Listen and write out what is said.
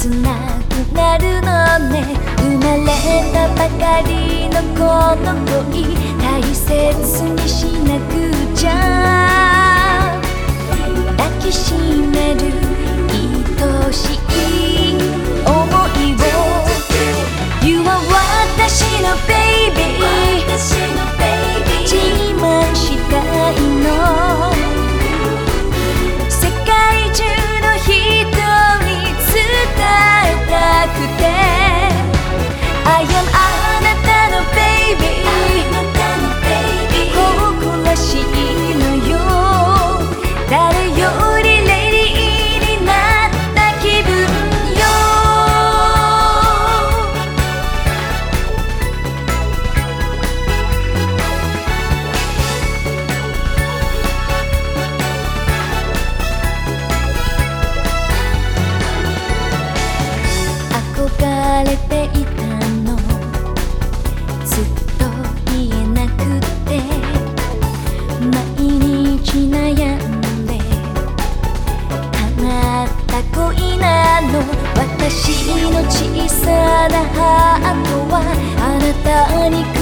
切なくなるのね。生まれたばかりのこの恋大切にしなくされていたの。ずっと言えなくて毎日悩んで叶った恋なの。私の小さなハートはあなたに